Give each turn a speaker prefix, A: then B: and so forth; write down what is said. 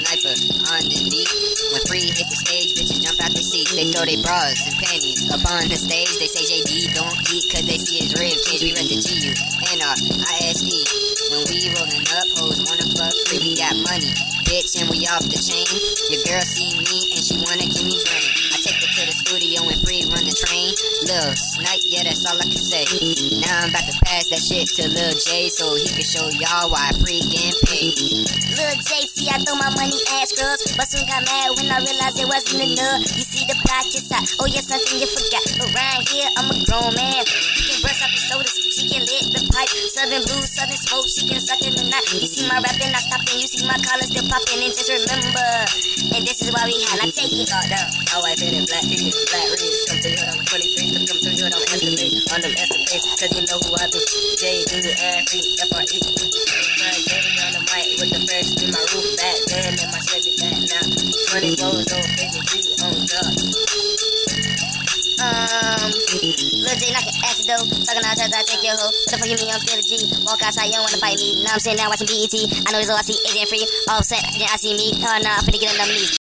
A: sniper on the beat. When free hit the stage, bitches jump out the seats. They throw their bras and panties up on the stage. They say JD don't eat cause they see his rib cage. We run the GU and uh, our ISD. When we rolling up, hoes wanna fuck free. We got money, bitch, and we off the chain. Your girl see me and she wanna give me brain. I take her to the studio and free run the train. Lil Snipe, yeah, that's all I can say. Now I'm about to pass that shit to Lil J so he can show y'all why free getting paid.
B: Lil J, see, I throw my money at scrubs, but soon got mad when I realized it wasn't enough. You see the pockets out, oh yeah, something you forgot. Around here, I'm a grown man. You can brush off the sodas, she can lit the pipe. Southern blue, southern smoke, she can suck in the night. You see my rapping, I stopping. You see my collar still popping, and just remember, and this is why we had. I take it all down.
C: All white in black teeth, black rings. Come to you, I'm 23. Come to you, I'm escalate on them escapades. Cause you know who I be. J, the air free, F-R-E. 20 rolls on 53 on God.
B: Um, Lil J knocking acid though. Talking out church, I take your hoe. What the fuck you mean I'm a G? Walk outside, you don't wanna fight me. Now I'm sitting down watching BET. I know this all I see, agent free. Offset, then I see me. Oh nah, I'm finna get on them knees.